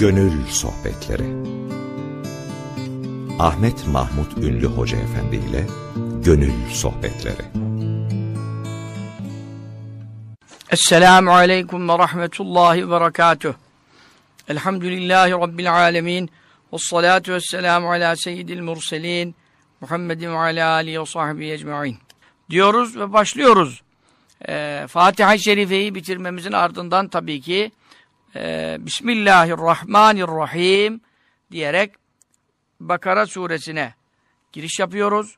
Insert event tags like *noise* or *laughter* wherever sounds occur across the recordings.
Gönül Sohbetleri Ahmet Mahmut Ünlü Hoca Efendi ile Gönül Sohbetleri Esselamu Aleyküm ve Rahmetullahi ve Berekatuh. Elhamdülillahi Rabbil Alemin. Ve salatu ve selamu ala seyyidil murselin. Muhammedin ve ala alihi ve sahbihi ecma'in. Diyoruz ve başlıyoruz. Ee, Fatiha-i Şerife'yi bitirmemizin ardından tabii ki e, Bismillahirrahmanirrahim diyerek Bakara suresine giriş yapıyoruz.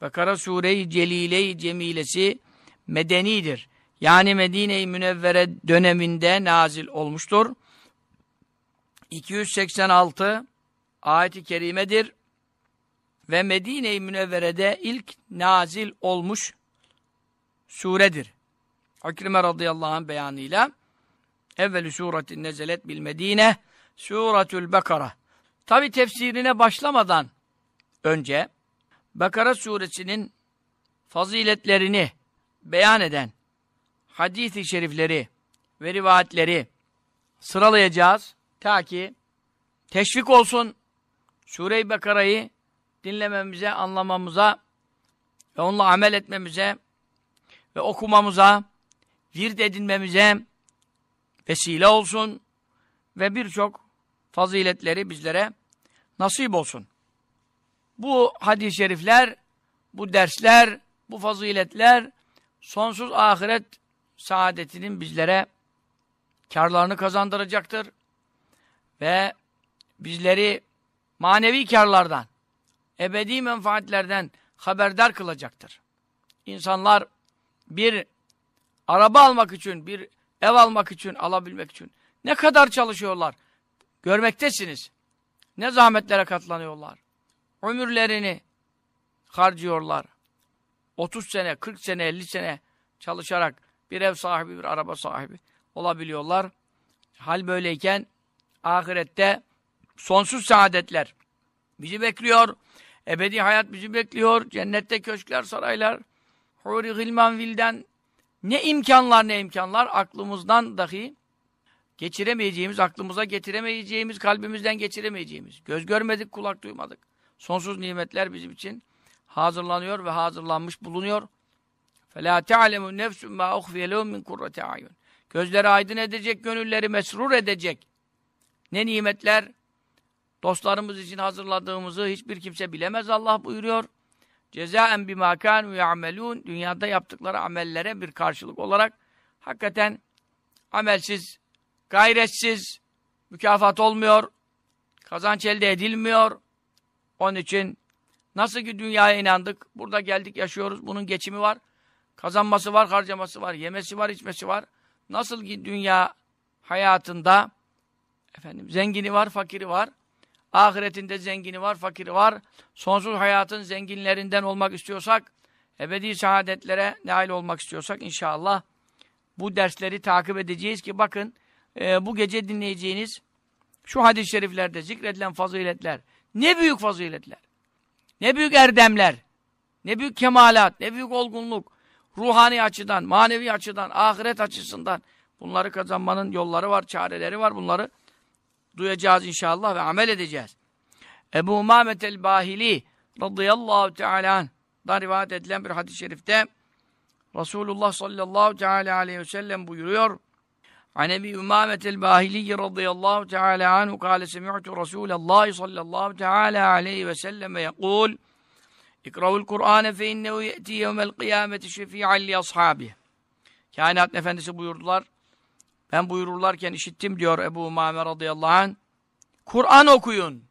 Bakara sure-i celile-i cemilesi medenidir. Yani Medine-i Münevvere döneminde nazil olmuştur. 286 ayet-i kerimedir. Ve Medine-i Münevvere'de ilk nazil olmuş suredir. Akrime radıyallahu anh beyanıyla evvelü suretin nezelet bil Medine suretül Bekara. Tabi tefsirine başlamadan önce Bakara suresinin faziletlerini beyan eden hadis-i şerifleri ve rivayetleri sıralayacağız. Ta ki teşvik olsun Sure-i Bekara'yı dinlememize, anlamamıza ve onunla amel etmemize ve okumamıza, virt edinmemize vesile olsun ve birçok faziletleri bizlere nasip olsun. Bu hadis-i şerifler, bu dersler, bu faziletler sonsuz ahiret saadetinin bizlere karlarını kazandıracaktır. Ve bizleri manevi karlardan, ebedi menfaatlerden haberdar kılacaktır. İnsanlar bir araba almak için, bir ev almak için, alabilmek için ne kadar çalışıyorlar? Görmektesiniz. Ne zahmetlere katlanıyorlar. Ömürlerini harcıyorlar. 30 sene, 40 sene, 50 sene çalışarak bir ev sahibi, bir araba sahibi olabiliyorlar. Hal böyleyken ahirette sonsuz saadetler bizi bekliyor. Ebedi hayat bizi bekliyor. Cennette köşkler, saraylar, huri gılman vilden ne imkanlar ne imkanlar aklımızdan dahi geçiremeyeceğimiz, aklımıza getiremeyeceğimiz, kalbimizden geçiremeyeceğimiz. Göz görmedik, kulak duymadık. Sonsuz nimetler bizim için hazırlanıyor ve hazırlanmış bulunuyor. فَلَا تَعْلَمُ نَفْسٌ مَا اُخْفِيَ لَهُمْ مِنْ قُرَّةِ عَيُّنْ Gözleri aydın edecek, gönülleri mesrur edecek. Ne nimetler dostlarımız için hazırladığımızı hiçbir kimse bilemez Allah buyuruyor. Cezaen bima kanu ya'melun dünyada yaptıkları amellere bir karşılık olarak hakikaten amelsiz, gayretsiz mükafat olmuyor. Kazanç elde edilmiyor. Onun için nasıl ki dünyaya inandık, burada geldik, yaşıyoruz, bunun geçimi var. Kazanması var, harcaması var, yemesi var, içmesi var. Nasıl ki dünya hayatında efendim zengini var, fakiri var. Ahiretinde zengini var, fakiri var. Sonsuz hayatın zenginlerinden olmak istiyorsak, ebedi saadetlere nail olmak istiyorsak inşallah bu dersleri takip edeceğiz ki bakın e, bu gece dinleyeceğiniz şu hadis-i şeriflerde zikredilen faziletler ne büyük faziletler, ne büyük erdemler, ne büyük kemalat, ne büyük olgunluk, ruhani açıdan, manevi açıdan, ahiret açısından bunları kazanmanın yolları var, çareleri var. Bunları duyacağız inşallah ve amel edeceğiz. Ebu Umamet el-Bahili radıyallahu teala da rivayet edilen bir hadis-i şerifte Resulullah sallallahu teala aleyhi ve sellem buyuruyor. An Ebi Umamet el-Bahili radıyallahu teala anhu kâle semi'tu Resulallah sallallahu teala aleyhi ve sellem yekul İkra'ul Kur'ane fe innehu ye'ti yevmel kıyameti şefi'an li ashabi. Kainat Efendisi buyurdular. Ben buyururlarken işittim diyor Ebu Umame radıyallahu anh. Kur'an okuyun.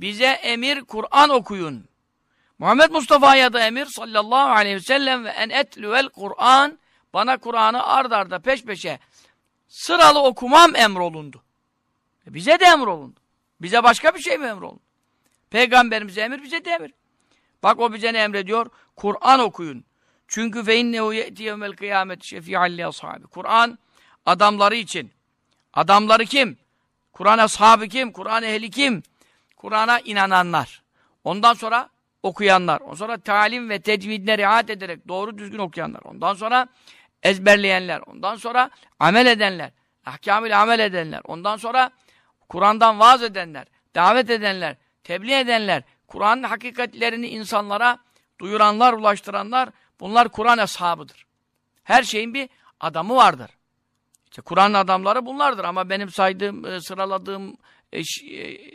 Bize emir Kur'an okuyun. Muhammed Mustafa'ya da emir sallallahu aleyhi ve sellem ve en etlüvel Kur'an bana Kur'an'ı ard arda peş peşe sıralı okumam emrolundu. E bize de emrolundu. Bize başka bir şey mi emrolundu? Peygamberimize emir, bize de emir. Bak o bize ne emrediyor? Kur'an okuyun. Çünkü fe innehu ye'ti yevmel kıyameti şefi'an li ashabi. Kur'an adamları için. Adamları kim? Kur'an ashabı kim? Kur'an ehli kim? Kur'an'a inananlar. Ondan sonra okuyanlar. Ondan sonra talim ve tecvidine riayet ederek doğru düzgün okuyanlar. Ondan sonra ezberleyenler. Ondan sonra amel edenler. Ahkamıyla amel edenler. Ondan sonra Kur'an'dan vaaz edenler, davet edenler, tebliğ edenler, Kur'an'ın hakikatlerini insanlara duyuranlar, ulaştıranlar bunlar Kur'an ashabıdır. Her şeyin bir adamı vardır. İşte Kur'an'ın adamları bunlardır ama benim saydığım, e, sıraladığım e, e,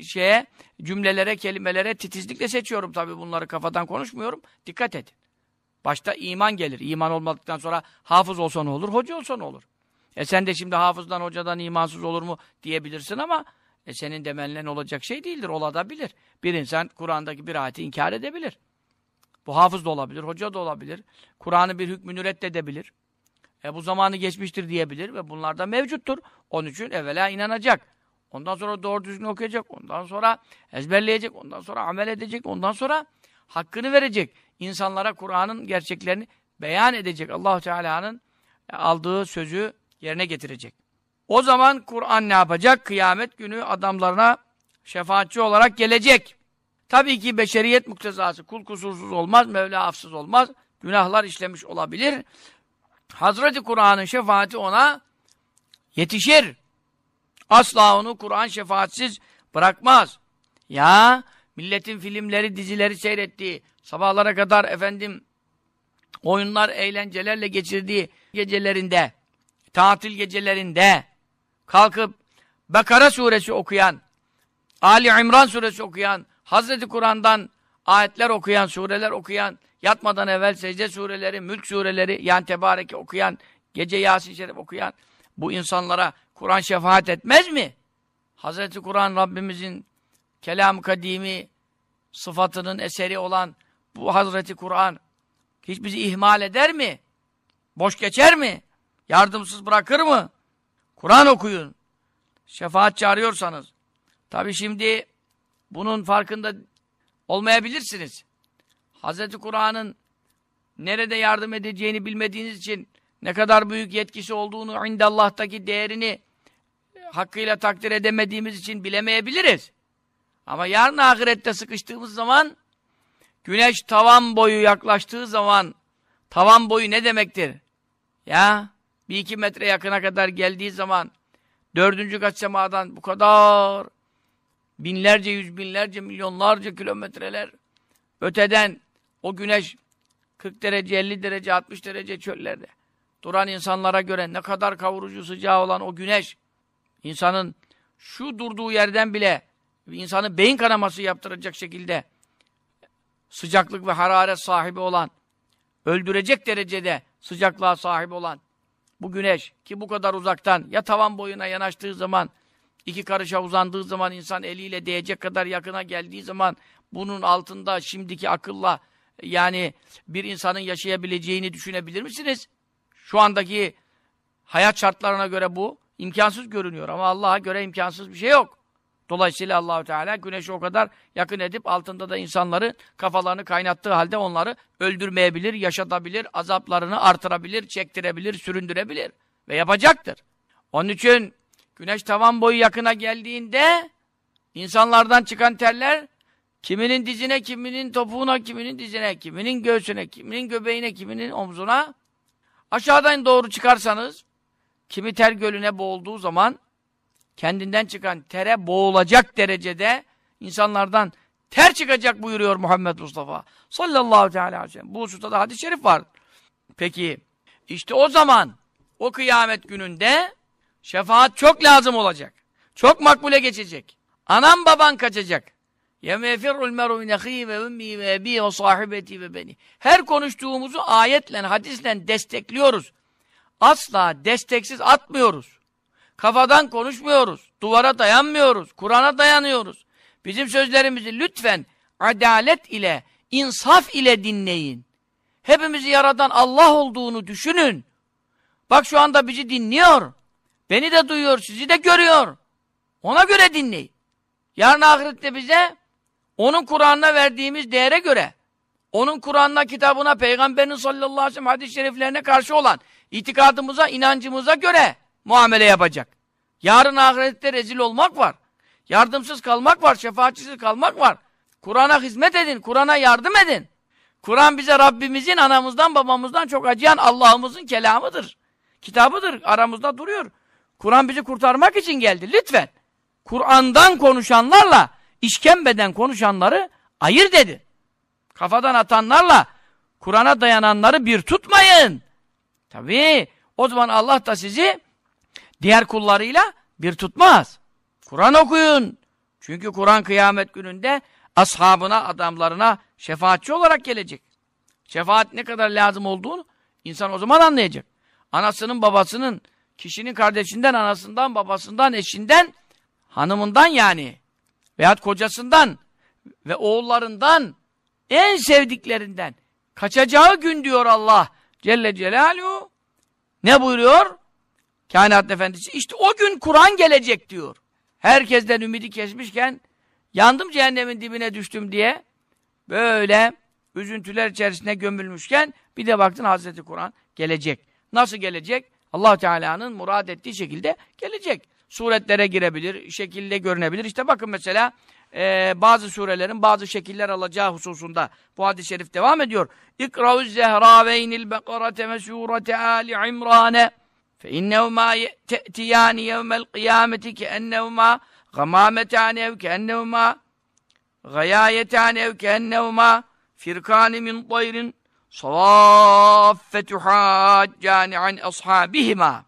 şeye, cümlelere, kelimelere titizlikle seçiyorum tabii bunları kafadan konuşmuyorum. Dikkat edin. Başta iman gelir. İman olmadıktan sonra hafız olsa ne olur, hoca olsa ne olur? E sen de şimdi hafızdan, hocadan imansız olur mu diyebilirsin ama e senin demenle olacak şey değildir. Olabilir. Bir insan Kur'an'daki bir ayeti inkar edebilir. Bu hafız da olabilir, hoca da olabilir. Kur'an'ı bir hükmünü reddedebilir. E bu zamanı geçmiştir diyebilir ve bunlar da mevcuttur. Onun için evvela inanacak. Ondan sonra doğru düzgün okuyacak. Ondan sonra ezberleyecek. Ondan sonra amel edecek. Ondan sonra hakkını verecek. İnsanlara Kur'an'ın gerçeklerini beyan edecek. Allahu Teala'nın aldığı sözü yerine getirecek. O zaman Kur'an ne yapacak? Kıyamet günü adamlarına şefaatçi olarak gelecek. Tabii ki beşeriyet muktezası. Kul kusursuz olmaz, Mevla afsız olmaz. Günahlar işlemiş olabilir. Hazreti Kur'an'ın şefaati ona yetişir. Asla onu Kur'an şefaatsiz bırakmaz. Ya milletin filmleri, dizileri seyrettiği, sabahlara kadar efendim oyunlar, eğlencelerle geçirdiği gecelerinde, tatil gecelerinde kalkıp Bekara suresi okuyan, Ali İmran suresi okuyan, Hazreti Kur'an'dan ayetler okuyan, sureler okuyan, yatmadan evvel secde sureleri, mülk sureleri, yani tebareke okuyan, gece Yasin Şerif okuyan bu insanlara Kur'an şefaat etmez mi? Hazreti Kur'an Rabbimizin kelam kadimi sıfatının eseri olan bu Hazreti Kur'an hiç bizi ihmal eder mi? Boş geçer mi? Yardımsız bırakır mı? Kur'an okuyun. Şefaat çağırıyorsanız. Tabi şimdi bunun farkında olmayabilirsiniz. Hazreti Kur'an'ın nerede yardım edeceğini bilmediğiniz için ne kadar büyük yetkisi olduğunu, indallah'taki değerini hakkıyla takdir edemediğimiz için bilemeyebiliriz. Ama yarın ahirette sıkıştığımız zaman güneş tavan boyu yaklaştığı zaman tavan boyu ne demektir? Ya bir iki metre yakına kadar geldiği zaman dördüncü kat semadan bu kadar binlerce, yüz binlerce, milyonlarca kilometreler öteden o güneş 40 derece, 50 derece, 60 derece çöllerde. Duran insanlara göre ne kadar kavurucu sıcağı olan o güneş insanın şu durduğu yerden bile insanın beyin kanaması yaptıracak şekilde sıcaklık ve hararet sahibi olan öldürecek derecede sıcaklığa sahip olan bu güneş ki bu kadar uzaktan ya tavan boyuna yanaştığı zaman iki karışa uzandığı zaman insan eliyle değecek kadar yakına geldiği zaman bunun altında şimdiki akılla yani bir insanın yaşayabileceğini düşünebilir misiniz? Şu andaki hayat şartlarına göre bu imkansız görünüyor ama Allah'a göre imkansız bir şey yok. Dolayısıyla Allahu Teala güneşi o kadar yakın edip altında da insanları kafalarını kaynattığı halde onları öldürmeyebilir, yaşatabilir, azaplarını artırabilir, çektirebilir, süründürebilir ve yapacaktır. Onun için güneş tavan boyu yakına geldiğinde insanlardan çıkan terler kiminin dizine, kiminin topuğuna, kiminin dizine, kiminin göğsüne, kiminin göbeğine, kiminin omzuna aşağıdan doğru çıkarsanız kimi ter gölüne boğulduğu zaman kendinden çıkan tere boğulacak derecede insanlardan ter çıkacak buyuruyor Muhammed Mustafa sallallahu teala aleyhi ve sellem. Bu hususta da hadis-i şerif var. Peki işte o zaman o kıyamet gününde şefaat çok lazım olacak. Çok makbule geçecek. Anam baban kaçacak. يَمَا يَفِرُّ الْمَرُ مِنْ اَخِيهِ وَاُمِّهِ وَاَب۪ي وَصَاحِبَتِي وَبَنِي Her konuştuğumuzu ayetle, hadisle destekliyoruz. Asla desteksiz atmıyoruz. Kafadan konuşmuyoruz. Duvara dayanmıyoruz. Kur'an'a dayanıyoruz. Bizim sözlerimizi lütfen adalet ile, insaf ile dinleyin. Hepimizi yaradan Allah olduğunu düşünün. Bak şu anda bizi dinliyor. Beni de duyuyor, sizi de görüyor. Ona göre dinleyin. Yarın ahirette bize onun Kur'an'ına verdiğimiz değere göre, onun Kur'an'ına, kitabına, Peygamberin sallallahu aleyhi ve sellem hadis-i şeriflerine karşı olan itikadımıza, inancımıza göre muamele yapacak. Yarın ahirette rezil olmak var. Yardımsız kalmak var, şefaatçisiz kalmak var. Kur'an'a hizmet edin, Kur'an'a yardım edin. Kur'an bize Rabbimizin, anamızdan, babamızdan çok acıyan Allah'ımızın kelamıdır. Kitabıdır, aramızda duruyor. Kur'an bizi kurtarmak için geldi, lütfen. Kur'an'dan konuşanlarla işkembeden konuşanları ayır dedi. Kafadan atanlarla Kur'an'a dayananları bir tutmayın. Tabii o zaman Allah da sizi diğer kullarıyla bir tutmaz. Kur'an okuyun. Çünkü Kur'an kıyamet gününde ashabına, adamlarına şefaatçi olarak gelecek. Şefaat ne kadar lazım olduğunu insan o zaman anlayacak. Anasının, babasının, kişinin kardeşinden, anasından, babasından, eşinden, hanımından yani veyahut kocasından ve oğullarından en sevdiklerinden kaçacağı gün diyor Allah Celle Celaluhu. Ne buyuruyor? Kainat Efendisi. İşte o gün Kur'an gelecek diyor. Herkesten ümidi kesmişken yandım cehennemin dibine düştüm diye böyle üzüntüler içerisine gömülmüşken bir de baktın Hazreti Kur'an gelecek. Nasıl gelecek? Allah Teala'nın murad ettiği şekilde gelecek. Suretlere girebilir, şekilde görünebilir. İşte bakın mesela e, bazı surelerin bazı şekiller alacağı hususunda bu hadis-i şerif devam ediyor. İkra'uz zehraveynil bekarate ve surete ali imrane fe innehuma te'tiyani yevmel kıyameti ke ennehuma gamametani ev ke ennehuma gayayetani ev ke ennehuma firkani min tayrin savaffetu haccani an ashabihima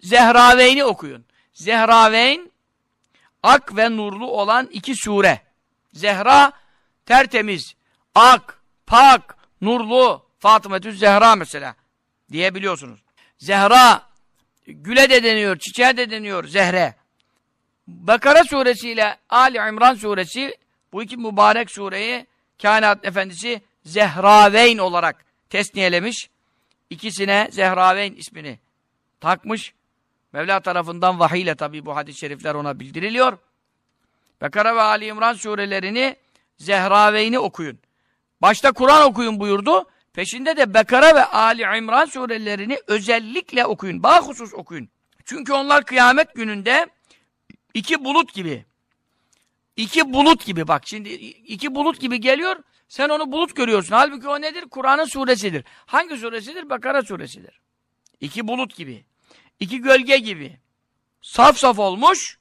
Zehraveyni okuyun. Zehraveyn ak ve nurlu olan iki sure. Zehra tertemiz, ak, pak, nurlu, Fatımetü Zehra mesela diyebiliyorsunuz. Zehra güle de deniyor, çiçeğe de deniyor Zehre. Bakara suresiyle Ali İmran suresi bu iki mübarek sureyi Kainat Efendisi Zehraveyn olarak tesniyelemiş. İkisine Zehraveyn ismini takmış. Mevla tarafından vahiy ile tabi bu hadis-i şerifler ona bildiriliyor. Bekara ve Ali İmran surelerini Zehraveyn'i okuyun. Başta Kur'an okuyun buyurdu. Peşinde de Bekara ve Ali İmran surelerini özellikle okuyun. Bahusus okuyun. Çünkü onlar kıyamet gününde iki bulut gibi. İki bulut gibi bak şimdi iki bulut gibi geliyor. Sen onu bulut görüyorsun. Halbuki o nedir? Kur'an'ın suresidir. Hangi suresidir? Bekara suresidir. İki bulut gibi iki gölge gibi saf saf olmuş.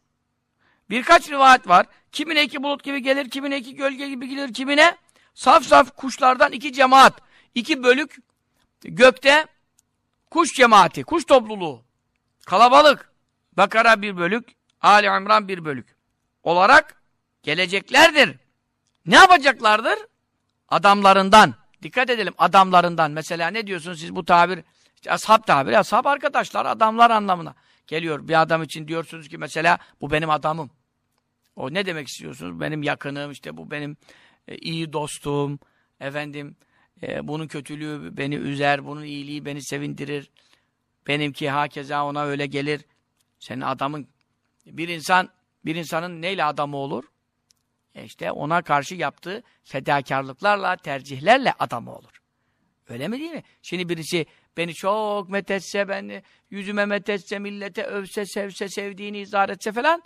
Birkaç rivayet var. Kimine iki bulut gibi gelir, kimine iki gölge gibi gelir, kimine saf saf kuşlardan iki cemaat, iki bölük gökte kuş cemaati, kuş topluluğu, kalabalık. Bakara bir bölük, Ali İmran bir bölük olarak geleceklerdir. Ne yapacaklardır? Adamlarından. Dikkat edelim adamlarından. Mesela ne diyorsunuz siz bu tabir işte ashab tabiri, ashab arkadaşlar, adamlar anlamına geliyor. Bir adam için diyorsunuz ki mesela bu benim adamım. O ne demek istiyorsunuz? Benim yakınım, işte bu benim e, iyi dostum, efendim e, bunun kötülüğü beni üzer, bunun iyiliği beni sevindirir. Benimki hakeza ona öyle gelir. Senin adamın, bir insan, bir insanın neyle adamı olur? E işte ona karşı yaptığı fedakarlıklarla, tercihlerle adamı olur. Öyle mi değil mi? Şimdi birisi beni çok methetse, beni yüzüme methetse, millete övse, sevse, sevdiğini izah etse falan.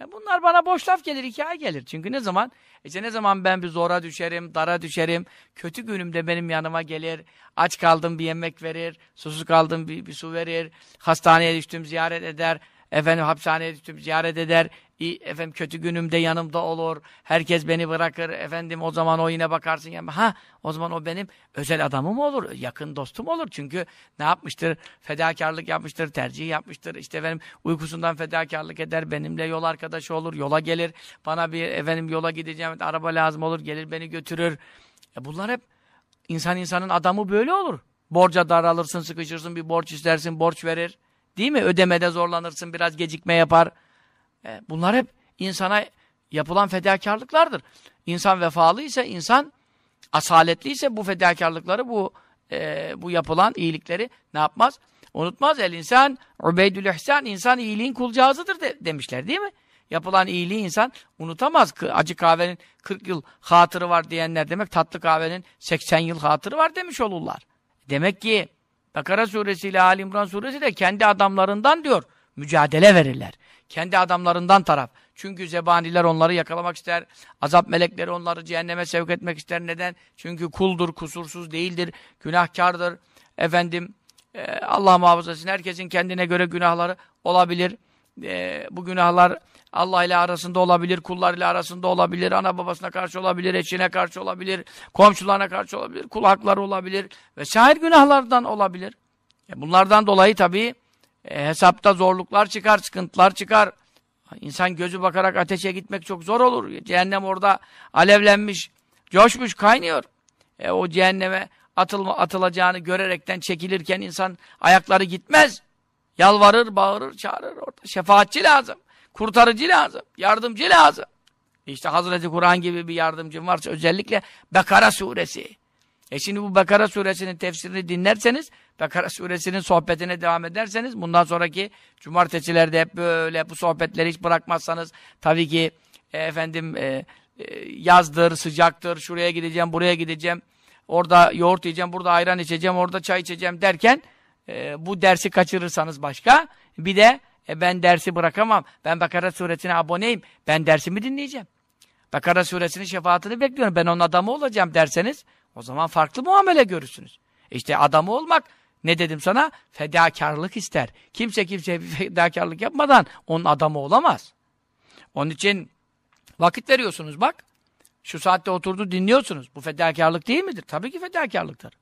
E bunlar bana boş laf gelir, hikaye gelir. Çünkü ne zaman? İşte ne zaman ben bir zora düşerim, dara düşerim, kötü günümde benim yanıma gelir, aç kaldım bir yemek verir, susuz kaldım bir, bir su verir, hastaneye düştüm ziyaret eder, efendim hapishaneye düştüm ziyaret eder, efendim kötü günümde yanımda olur, herkes beni bırakır, efendim o zaman o yine bakarsın, yani, ha o zaman o benim özel adamım olur, yakın dostum olur. Çünkü ne yapmıştır? Fedakarlık yapmıştır, tercih yapmıştır, işte efendim uykusundan fedakarlık eder, benimle yol arkadaşı olur, yola gelir, bana bir efendim yola gideceğim, araba lazım olur, gelir beni götürür. E bunlar hep insan insanın adamı böyle olur. Borca daralırsın, sıkışırsın, bir borç istersin, borç verir. Değil mi? Ödemede zorlanırsın, biraz gecikme yapar. E, bunlar hep insana yapılan fedakarlıklardır. İnsan vefalıysa, insan asaletliyse bu fedakarlıkları, bu e, bu yapılan iyilikleri ne yapmaz? Unutmaz el insan, ubeydül ihsan, insan iyiliğin kulcağızıdır de, demişler değil mi? Yapılan iyiliği insan unutamaz. Acı kahvenin 40 yıl hatırı var diyenler demek tatlı kahvenin 80 yıl hatırı var demiş olurlar. Demek ki Bakara suresi ile Ali İmran suresi de kendi adamlarından diyor mücadele verirler. Kendi adamlarından taraf. Çünkü zebaniler onları yakalamak ister. Azap melekleri onları cehenneme sevk etmek ister. Neden? Çünkü kuldur, kusursuz değildir, günahkardır. Efendim, e, Allah muhafaza. Herkesin kendine göre günahları olabilir. e, bu günahlar Allah ile arasında olabilir, kullar ile arasında olabilir, ana babasına karşı olabilir, eşine karşı olabilir, komşularına karşı olabilir, kul hakları olabilir vesaire günahlardan olabilir. E bunlardan dolayı tabii e, hesapta zorluklar çıkar, sıkıntılar çıkar. İnsan gözü bakarak ateşe gitmek çok zor olur. Cehennem orada alevlenmiş, coşmuş, kaynıyor. E, o cehenneme atılma, atılacağını görerekten çekilirken insan ayakları gitmez. Yalvarır, bağırır, çağırır. Orada şefaatçi lazım. Kurtarıcı lazım. Yardımcı lazım. İşte Hazreti Kur'an gibi bir yardımcım varsa özellikle Bekara suresi. E şimdi bu Bekara suresinin tefsirini dinlerseniz, Bekara suresinin sohbetine devam ederseniz, bundan sonraki cumartesilerde hep böyle bu sohbetleri hiç bırakmazsanız, tabii ki e, efendim e, e, yazdır, sıcaktır, şuraya gideceğim, buraya gideceğim, orada yoğurt yiyeceğim, burada ayran içeceğim, orada çay içeceğim derken, e, bu dersi kaçırırsanız başka, bir de e, ben dersi bırakamam, ben Bekara suresine aboneyim, ben dersimi dinleyeceğim. Bekara suresinin şefaatini bekliyorum, ben onun adamı olacağım derseniz, o zaman farklı muamele görürsünüz. İşte adamı olmak, ne dedim sana? Fedakarlık ister. Kimse kimseye fedakarlık yapmadan onun adamı olamaz. Onun için vakit veriyorsunuz bak. Şu saatte oturdu dinliyorsunuz. Bu fedakarlık değil midir? Tabii ki fedakarlıktır.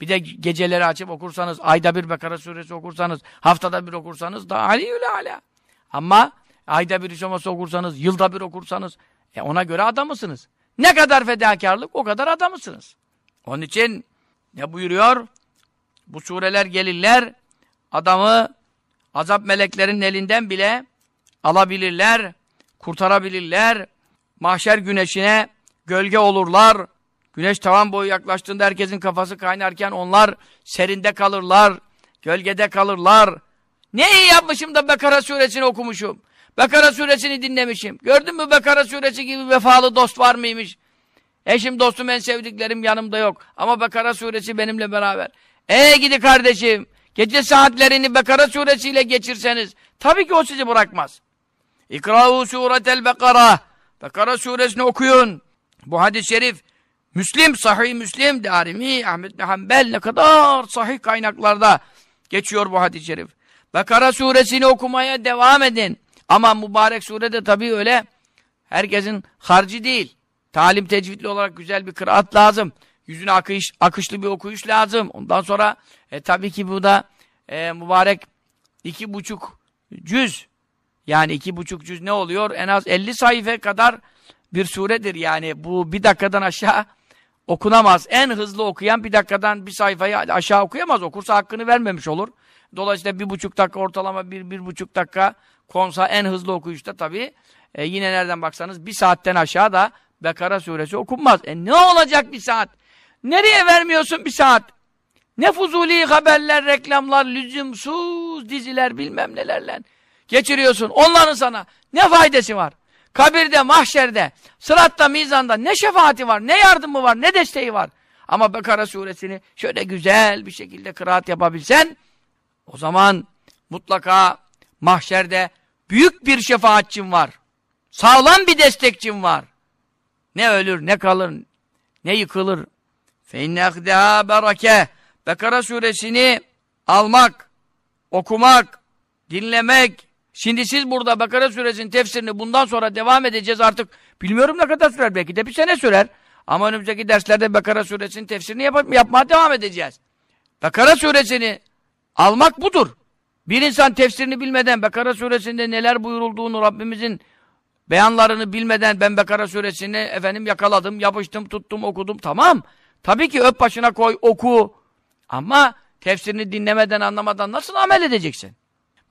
Bir de geceleri açıp okursanız, ayda bir Bekara suresi okursanız, haftada bir okursanız daha aliyül ala. Ama ayda bir işaması okursanız, yılda bir okursanız, e ona göre adamısınız. Ne kadar fedakarlık o kadar adamısınız. Onun için ne buyuruyor? Bu sureler gelirler, adamı azap meleklerinin elinden bile alabilirler, kurtarabilirler. Mahşer güneşine gölge olurlar. Güneş tavan boyu yaklaştığında herkesin kafası kaynarken onlar serinde kalırlar, gölgede kalırlar. Ne iyi yapmışım da Bekara suresini okumuşum. Bekara suresini dinlemişim. Gördün mü Bekara suresi gibi vefalı dost var mıymış? Eşim, dostum, en sevdiklerim yanımda yok. Ama Bekara suresi benimle beraber. Ey gidi kardeşim, gece saatlerini Bekara suresiyle geçirseniz, tabii ki o sizi bırakmaz. İkra'u suretel Bekara. Bekara suresini okuyun. Bu hadis-i şerif, Müslim, Sahih Müslim, Darimi, Ahmet bin Hanbel ne kadar sahih kaynaklarda geçiyor bu hadis-i şerif. Bekara suresini okumaya devam edin. Ama mübarek surede tabii öyle herkesin harcı değil. Talim tecvidli olarak güzel bir kıraat lazım. Yüzüne akış, akışlı bir okuyuş lazım. Ondan sonra e, tabii ki bu da e, mübarek iki buçuk cüz. Yani iki buçuk cüz ne oluyor? En az 50 sayfa kadar bir suredir. Yani bu bir dakikadan aşağı okunamaz. En hızlı okuyan bir dakikadan bir sayfayı aşağı okuyamaz. Okursa hakkını vermemiş olur. Dolayısıyla bir buçuk dakika ortalama bir, bir buçuk dakika konsa en hızlı okuyuşta tabii e, yine nereden baksanız bir saatten aşağı da Bekara suresi okunmaz. E ne olacak bir saat? Nereye vermiyorsun bir saat? Ne fuzuli haberler, reklamlar, lüzumsuz diziler bilmem nelerle geçiriyorsun. Onların sana ne faydası var? Kabirde, mahşerde, sıratta, mizanda ne şefaati var, ne yardımı var, ne desteği var. Ama Bekara suresini şöyle güzel bir şekilde kıraat yapabilsen, o zaman mutlaka mahşerde büyük bir şefaatçin var. Sağlam bir destekçin var. Ne ölür, ne kalır, ne yıkılır. فَاِنَّ اَخْدَهَا بَرَكَةً Bekara suresini almak, okumak, dinlemek. Şimdi siz burada Bekara suresinin tefsirini bundan sonra devam edeceğiz artık. Bilmiyorum ne kadar sürer, belki de bir sene sürer. Ama önümüzdeki derslerde Bekara suresinin tefsirini yap yapmaya devam edeceğiz. Bekara suresini almak budur. Bir insan tefsirini bilmeden Bekara suresinde neler buyurulduğunu Rabbimizin beyanlarını bilmeden ben Bekara suresini efendim yakaladım, yapıştım, tuttum, okudum. Tamam. Tabii ki öp başına koy, oku. Ama tefsirini dinlemeden, anlamadan nasıl amel edeceksin?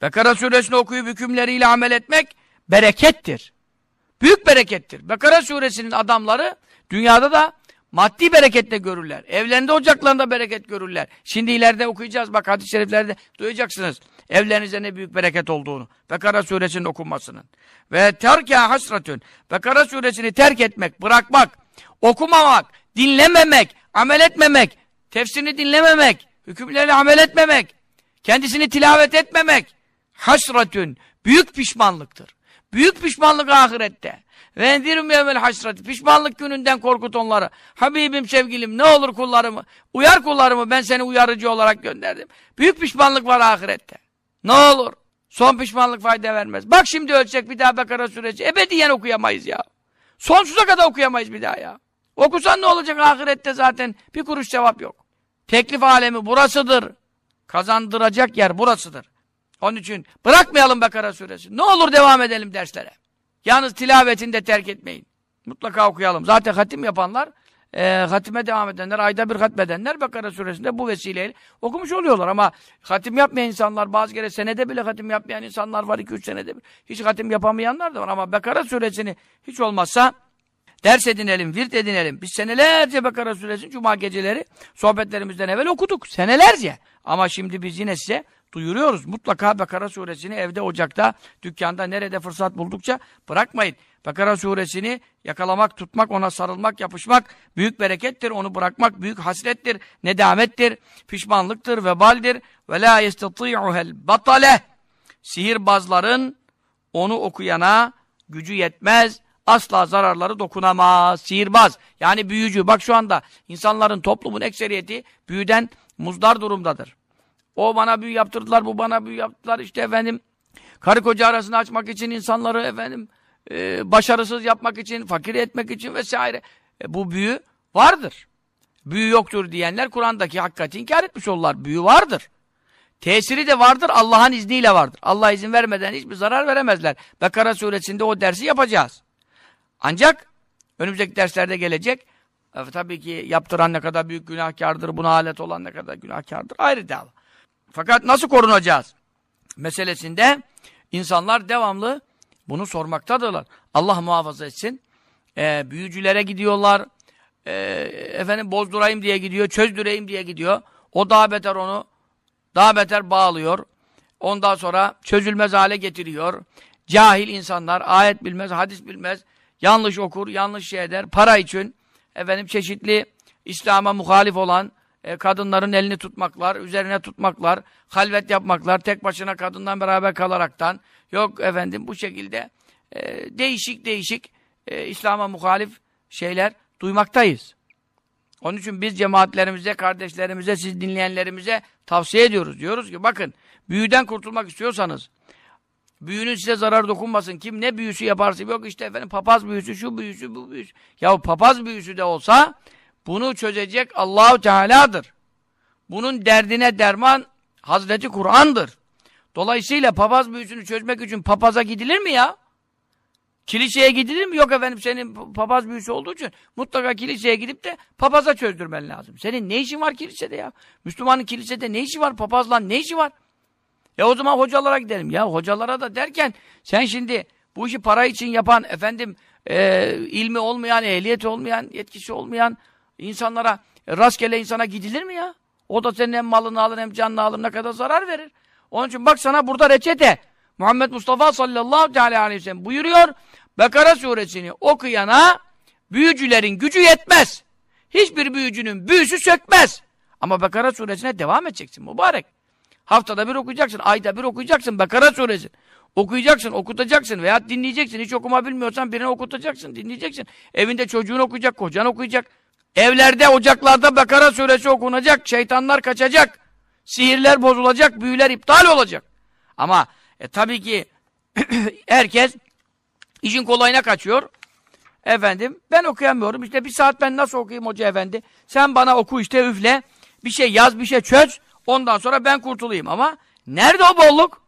Bekara suresini okuyup hükümleriyle amel etmek berekettir. Büyük berekettir. Bekara suresinin adamları dünyada da maddi bereketle görürler. Evlerinde, ocaklarında bereket görürler. Şimdi ileride okuyacağız. Bak hadis-i şeriflerde duyacaksınız. Evlerinize ne büyük bereket olduğunu. Bekara suresinin okunmasının. Ve terke hasratün. Bekara suresini terk etmek, bırakmak, okumamak, dinlememek, amel etmemek, tefsirini dinlememek, hükümlerine amel etmemek, kendisini tilavet etmemek, hasratün, büyük pişmanlıktır. Büyük pişmanlık ahirette. Ve endirim yevmel hasrati. Pişmanlık gününden korkut onları. Habibim, sevgilim ne olur kullarımı, uyar kullarımı ben seni uyarıcı olarak gönderdim. Büyük pişmanlık var ahirette. Ne olur? Son pişmanlık fayda vermez. Bak şimdi ölçecek bir daha Bekara suresi. Ebediyen okuyamayız ya. Sonsuza kadar okuyamayız bir daha ya. Okusan ne olacak ahirette zaten bir kuruş cevap yok. Teklif alemi burasıdır. Kazandıracak yer burasıdır. Onun için bırakmayalım Bekara suresi. Ne olur devam edelim derslere. Yalnız tilavetini de terk etmeyin. Mutlaka okuyalım. Zaten hatim yapanlar, e, hatime devam edenler, ayda bir hatmedenler Bekara suresinde bu vesileyle okumuş oluyorlar. Ama hatim yapmayan insanlar, bazı kere senede bile hatim yapmayan insanlar var, 2-3 senede bir. Hiç hatim yapamayanlar da var. Ama Bekara suresini hiç olmazsa ders edinelim, virt edinelim. Biz senelerce Bekara suresini cuma geceleri sohbetlerimizden evvel okuduk. Senelerce. Ama şimdi biz yine size duyuruyoruz. Mutlaka Bekara suresini evde, ocakta, dükkanda, nerede fırsat buldukça bırakmayın. Bekara suresini yakalamak, tutmak, ona sarılmak, yapışmak büyük berekettir. Onu bırakmak büyük hasrettir, nedamettir, pişmanlıktır, vebaldir. Ve la yestati'uhel batale. Sihirbazların onu okuyana gücü yetmez, asla zararları dokunamaz. Sihirbaz, yani büyücü. Bak şu anda insanların, toplumun ekseriyeti büyüden muzdar durumdadır. O bana büyü yaptırdılar, bu bana büyü yaptılar. İşte efendim, karı koca arasını açmak için insanları efendim, e, başarısız yapmak için, fakir etmek için vesaire. E, bu büyü vardır. Büyü yoktur diyenler Kur'an'daki hakikati inkar etmiş olurlar. Büyü vardır. Tesiri de vardır, Allah'ın izniyle vardır. Allah izin vermeden hiçbir zarar veremezler. Bekara suresinde o dersi yapacağız. Ancak önümüzdeki derslerde gelecek. E, tabii ki yaptıran ne kadar büyük günahkardır, buna alet olan ne kadar günahkardır. Ayrı dava. Fakat nasıl korunacağız? Meselesinde insanlar devamlı bunu sormaktadırlar. Allah muhafaza etsin. Ee, büyücülere gidiyorlar. Ee, efendim bozdurayım diye gidiyor, çözdüreyim diye gidiyor. O daha beter onu, daha beter bağlıyor. Ondan sonra çözülmez hale getiriyor. Cahil insanlar, ayet bilmez, hadis bilmez, yanlış okur, yanlış şey eder, para için efendim çeşitli İslam'a muhalif olan e, kadınların elini tutmaklar, üzerine tutmaklar, halvet yapmaklar, tek başına kadından beraber kalaraktan, yok efendim bu şekilde e, değişik değişik e, İslam'a muhalif şeyler duymaktayız. Onun için biz cemaatlerimize, kardeşlerimize, siz dinleyenlerimize tavsiye ediyoruz. Diyoruz ki bakın büyüden kurtulmak istiyorsanız, büyünün size zarar dokunmasın. Kim ne büyüsü yaparsa yok işte efendim papaz büyüsü, şu büyüsü, bu büyüsü. Ya papaz büyüsü de olsa bunu çözecek Allahu Teala'dır. Bunun derdine derman Hazreti Kur'an'dır. Dolayısıyla papaz büyüsünü çözmek için papaza gidilir mi ya? Kiliseye gidilir mi? Yok efendim senin papaz büyüsü olduğu için mutlaka kiliseye gidip de papaza çözdürmen lazım. Senin ne işin var kilisede ya? Müslümanın kilisede ne işi var? Papazla ne işi var? E o zaman hocalara gidelim. Ya hocalara da derken sen şimdi bu işi para için yapan efendim e, ilmi olmayan, ehliyeti olmayan, yetkisi olmayan insanlara rastgele insana gidilir mi ya? O da senin hem malını alır hem canını alır ne kadar zarar verir. Onun için bak sana burada reçete. Muhammed Mustafa sallallahu aleyhi ve sellem buyuruyor. Bekara suresini okuyana büyücülerin gücü yetmez. Hiçbir büyücünün büyüsü sökmez. Ama Bekara suresine devam edeceksin mübarek. Haftada bir okuyacaksın, ayda bir okuyacaksın Bekara suresini. Okuyacaksın, okutacaksın veya dinleyeceksin. Hiç okuma bilmiyorsan birini okutacaksın, dinleyeceksin. Evinde çocuğun okuyacak, kocan okuyacak. Evlerde, ocaklarda Bekara suresi okunacak, şeytanlar kaçacak, sihirler bozulacak, büyüler iptal olacak. Ama e, tabii ki *clears throat* herkes işin kolayına kaçıyor. Efendim ben okuyamıyorum. İşte bir saat ben nasıl okuyayım hoca efendi? Sen bana oku işte üfle. Bir şey yaz bir şey çöz. Ondan sonra ben kurtulayım. Ama nerede o bolluk?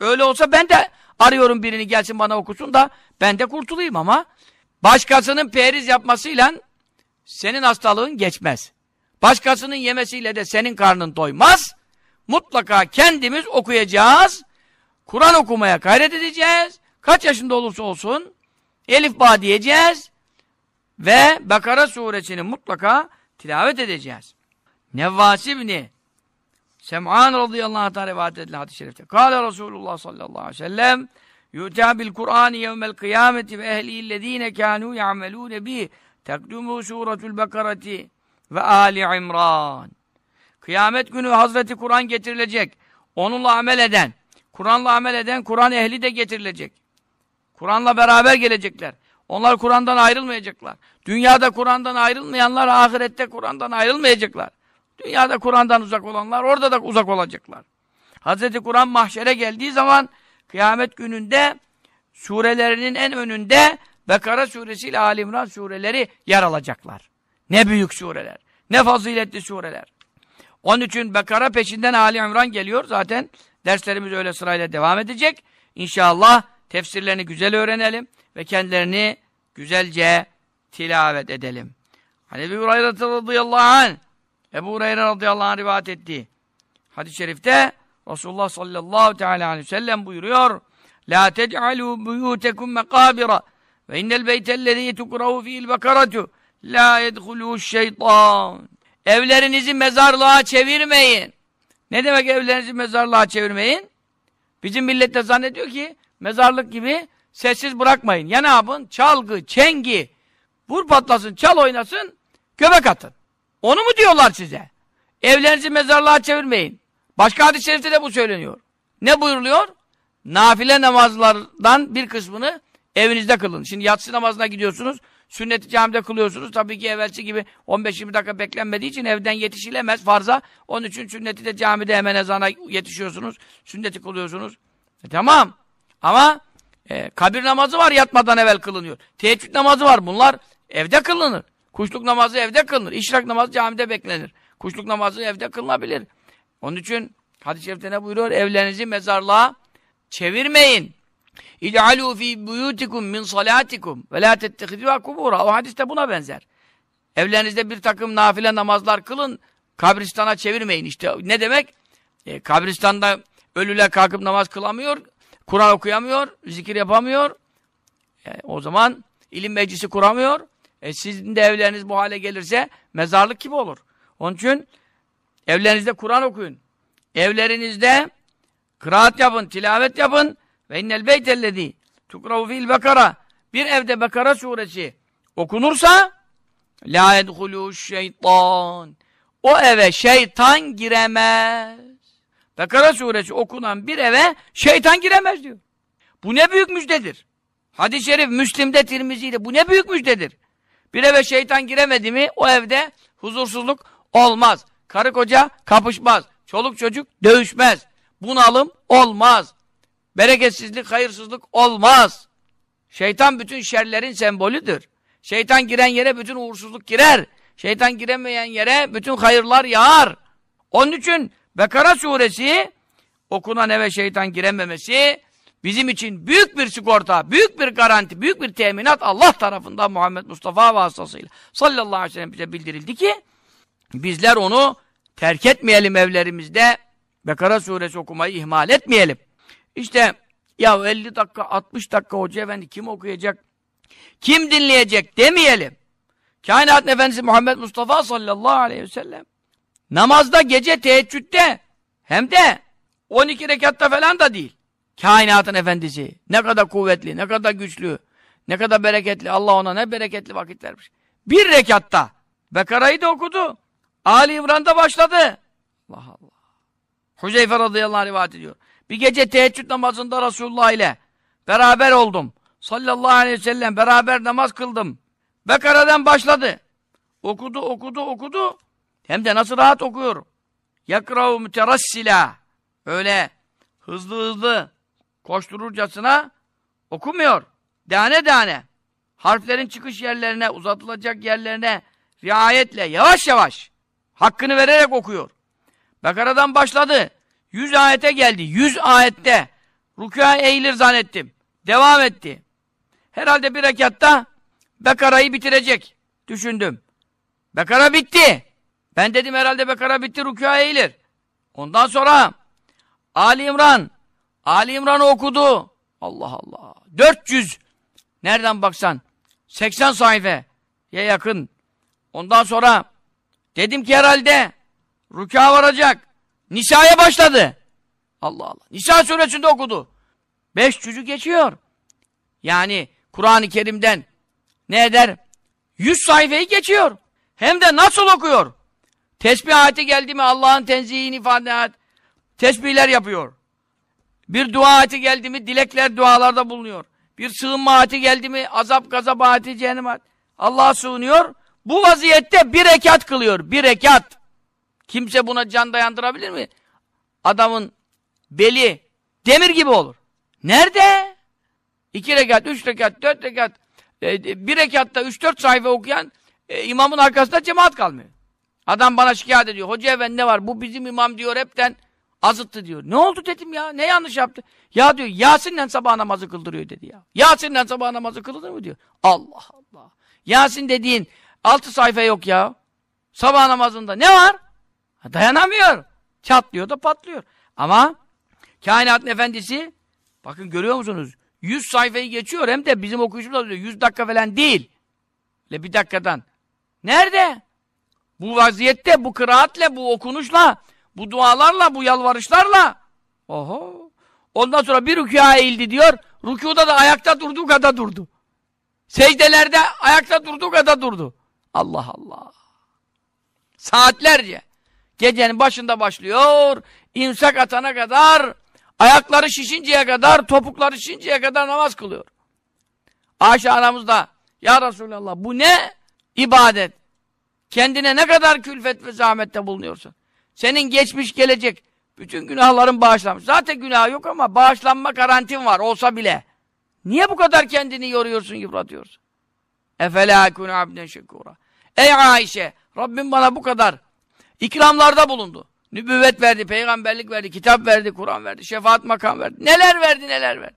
Öyle olsa ben de arıyorum birini gelsin bana okusun da ben de kurtulayım ama başkasının periz yapmasıyla senin hastalığın geçmez. Başkasının yemesiyle de senin karnın doymaz. Mutlaka kendimiz okuyacağız. Kur'an okumaya gayret edeceğiz. Kaç yaşında olursa olsun Elif Ba diyeceğiz. Ve Bakara suresini mutlaka tilavet edeceğiz. Nevvas ibni Sem'an radıyallahu anh rivayet edilen hadis-i şerifte. Kale Resulullah sallallahu aleyhi ve sellem Yu'ta bil Kur'an yevmel kıyameti ve ehliyillezine kânû ya'melûne bih tekdumu suretul Bekareti ve Ali İmran. Kıyamet günü Hazreti Kur'an getirilecek. Onunla amel eden, Kur'an'la amel eden Kur'an ehli de getirilecek. Kur'an'la beraber gelecekler. Onlar Kur'an'dan ayrılmayacaklar. Dünyada Kur'an'dan ayrılmayanlar ahirette Kur'an'dan ayrılmayacaklar. Dünyada Kur'an'dan uzak olanlar orada da uzak olacaklar. Hazreti Kur'an mahşere geldiği zaman kıyamet gününde surelerinin en önünde Bekara suresi ile Ali İmran sureleri yer alacaklar. Ne büyük sureler. Ne faziletli sureler. Onun için Bekara peşinden Ali İmran geliyor. Zaten derslerimiz öyle sırayla devam edecek. İnşallah tefsirlerini güzel öğrenelim ve kendilerini güzelce tilavet edelim. Hani Ebu Hureyre radıyallahu anh Ebu Hureyre radıyallahu anh rivayet etti. Hadis-i şerifte Resulullah sallallahu teala aleyhi ve sellem buyuruyor. La tec'alû buyûtekum mekâbira ve innel beytellezî tukrahu fi'l bekaratu la yedhulû şeytan. Evlerinizi mezarlığa çevirmeyin. Ne demek evlerinizi mezarlığa çevirmeyin? Bizim millet de zannediyor ki mezarlık gibi sessiz bırakmayın. Ya ne yapın? Çalgı, çengi, vur patlasın, çal oynasın, göbek atın. Onu mu diyorlar size? Evlerinizi mezarlığa çevirmeyin. Başka hadis-i şerifte de bu söyleniyor. Ne buyuruluyor? Nafile namazlardan bir kısmını evinizde kılın. Şimdi yatsı namazına gidiyorsunuz, sünneti camide kılıyorsunuz. Tabii ki evvelsi gibi 15-20 dakika beklenmediği için evden yetişilemez farza. Onun için sünneti de camide hemen ezana yetişiyorsunuz. Sünneti kılıyorsunuz. E, tamam. Ama e, kabir namazı var yatmadan evvel kılınıyor. Teheccüd namazı var. Bunlar evde kılınır. Kuşluk namazı evde kılınır. İşrak namazı camide beklenir. Kuşluk namazı evde kılınabilir. Onun için hadis-i şerifte ne buyuruyor? Evlerinizi mezarlığa çevirmeyin. İc'alû fî buyûtikum min salâtikum ve lâ tettehidûhâ kubûrâ. O hadis de buna benzer. Evlerinizde bir takım nafile namazlar kılın, kabristana çevirmeyin. İşte ne demek? E, kabristanda ölüler kalkıp namaz kılamıyor, Kur'an okuyamıyor, zikir yapamıyor. E, o zaman ilim meclisi kuramıyor. E, sizin de evleriniz bu hale gelirse mezarlık gibi olur. Onun için evlerinizde Kur'an okuyun. Evlerinizde kıraat yapın, tilavet yapın. Ve innel beytellezî tukravu fil bekara. Bir evde Bekara suresi okunursa la yedhulû şeytan. O eve şeytan giremez. Bekara suresi okunan bir eve şeytan giremez diyor. Bu ne büyük müjdedir. Hadis-i şerif Müslim'de, Tirmizi'de bu ne büyük müjdedir. Bir eve şeytan giremedi mi o evde huzursuzluk olmaz. Karı koca kapışmaz. Çoluk çocuk dövüşmez. Bunalım olmaz. Bereketsizlik, hayırsızlık olmaz. Şeytan bütün şerlerin sembolüdür. Şeytan giren yere bütün uğursuzluk girer. Şeytan giremeyen yere bütün hayırlar yağar. Onun için Bekara suresi okunan eve şeytan girememesi bizim için büyük bir sigorta, büyük bir garanti, büyük bir teminat Allah tarafından Muhammed Mustafa vasıtasıyla sallallahu aleyhi ve sellem bize bildirildi ki bizler onu terk etmeyelim evlerimizde. Bekara suresi okumayı ihmal etmeyelim. İşte ya 50 dakika 60 dakika hoca efendi kim okuyacak? Kim dinleyecek demeyelim. Kainat Efendisi Muhammed Mustafa sallallahu aleyhi ve sellem namazda gece teheccüde hem de 12 rekatta falan da değil. Kainatın efendisi ne kadar kuvvetli, ne kadar güçlü, ne kadar bereketli. Allah ona ne bereketli vakit vermiş. Bir rekatta Bekara'yı da okudu. Ali İmran'da başladı. Allah Allah. Huzeyfe radıyallahu anh rivayet ediyor. Bir gece teheccüd namazında Resulullah ile beraber oldum. Sallallahu aleyhi ve sellem beraber namaz kıldım. Bekara'dan başladı. Okudu, okudu, okudu. Hem de nasıl rahat okuyor. Yakravu müterassila. Öyle hızlı hızlı koştururcasına okumuyor. Tane tane. Harflerin çıkış yerlerine, uzatılacak yerlerine riayetle yavaş yavaş hakkını vererek okuyor. Bekara'dan başladı. Yüz ayete geldi. Yüz ayette. Rükûa eğilir zannettim. Devam etti. Herhalde bir rekatta Bekara'yı bitirecek. Düşündüm. Bekara bitti. Ben dedim herhalde Bekara bitti, rükûa eğilir. Ondan sonra Ali İmran. Ali İmran'ı okudu. Allah Allah. 400. Nereden baksan. 80 sayfaya yakın. Ondan sonra dedim ki herhalde rükûa varacak. Nisa'ya başladı. Allah Allah. Nisa suresinde okudu. Beş cüzü geçiyor. Yani Kur'an-ı Kerim'den ne eder? Yüz sayfayı geçiyor. Hem de nasıl okuyor? Tesbih ayeti geldi mi Allah'ın tenzihini ifade et. Tesbihler yapıyor. Bir dua ayeti geldi mi dilekler dualarda bulunuyor. Bir sığınma ayeti geldi mi azap gazap ayeti cehennem ayeti. Allah'a sığınıyor. Bu vaziyette bir rekat kılıyor. Bir rekat. Kimse buna can dayandırabilir mi? Adamın beli demir gibi olur. Nerede? İki rekat, üç rekat, dört rekat, e, bir rekatta üç dört sayfa okuyan e, imamın arkasında cemaat kalmıyor. Adam bana şikayet ediyor. Hoca efendi ne var? Bu bizim imam diyor hepten azıttı diyor. Ne oldu dedim ya? Ne yanlış yaptı? Ya diyor Yasin'le sabah namazı kıldırıyor dedi ya. Yasin'le sabah namazı kılınır mı diyor. Allah Allah. Yasin dediğin altı sayfa yok ya. Sabah namazında ne var? Dayanamıyor. Çatlıyor da patlıyor. Ama kainatın efendisi bakın görüyor musunuz? Yüz sayfayı geçiyor hem de bizim okuyuşumuz diyor. Yüz dakika falan değil. Le bir dakikadan. Nerede? Bu vaziyette, bu kıraatle, bu okunuşla, bu dualarla, bu yalvarışlarla. Oho. Ondan sonra bir rükûa eğildi diyor. Rükuda da ayakta durduğu kadar durdu. Secdelerde ayakta durduğu kadar durdu. Allah Allah. Saatlerce. Gecenin başında başlıyor. imsak atana kadar, ayakları şişinceye kadar, topukları şişinceye kadar namaz kılıyor. Ayşe anamız ya Resulallah bu ne ibadet? Kendine ne kadar külfet ve zahmette bulunuyorsun. Senin geçmiş gelecek bütün günahların bağışlanmış. Zaten günah yok ama bağışlanma garantin var olsa bile. Niye bu kadar kendini yoruyorsun, yıpratıyorsun? Efela ekûnü abden şekûra. Ey Ayşe, Rabbim bana bu kadar ikramlarda bulundu. Nübüvvet verdi, peygamberlik verdi, kitap verdi, Kur'an verdi, şefaat makam verdi. Neler verdi, neler verdi.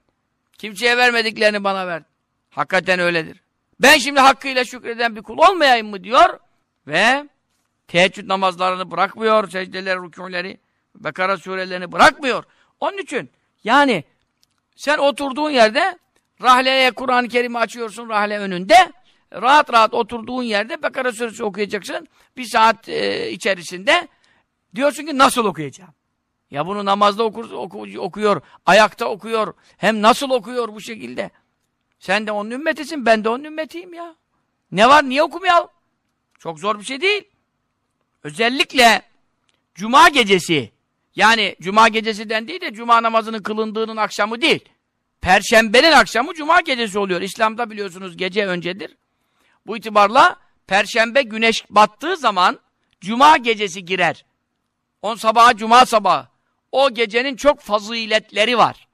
Kimseye vermediklerini bana verdi. Hakikaten öyledir. Ben şimdi hakkıyla şükreden bir kul olmayayım mı diyor ve teheccüd namazlarını bırakmıyor, secdeleri, rükûleri, Bekara surelerini bırakmıyor. Onun için yani sen oturduğun yerde rahleye Kur'an-ı Kerim'i açıyorsun rahle önünde. Rahat rahat oturduğun yerde Bekara suresi okuyacaksın. Bir saat e, içerisinde diyorsun ki nasıl okuyacağım? Ya bunu namazda okur, oku, okuyor, ayakta okuyor. Hem nasıl okuyor bu şekilde? Sen de onun ümmetisin, ben de onun ümmetiyim ya. Ne var, niye okumayalım? Çok zor bir şey değil. Özellikle Cuma gecesi, yani Cuma gecesinden değil de Cuma namazının kılındığının akşamı değil. Perşembenin akşamı Cuma gecesi oluyor. İslam'da biliyorsunuz gece öncedir. Bu itibarla Perşembe güneş battığı zaman Cuma gecesi girer. On sabahı Cuma sabahı. O gecenin çok faziletleri var.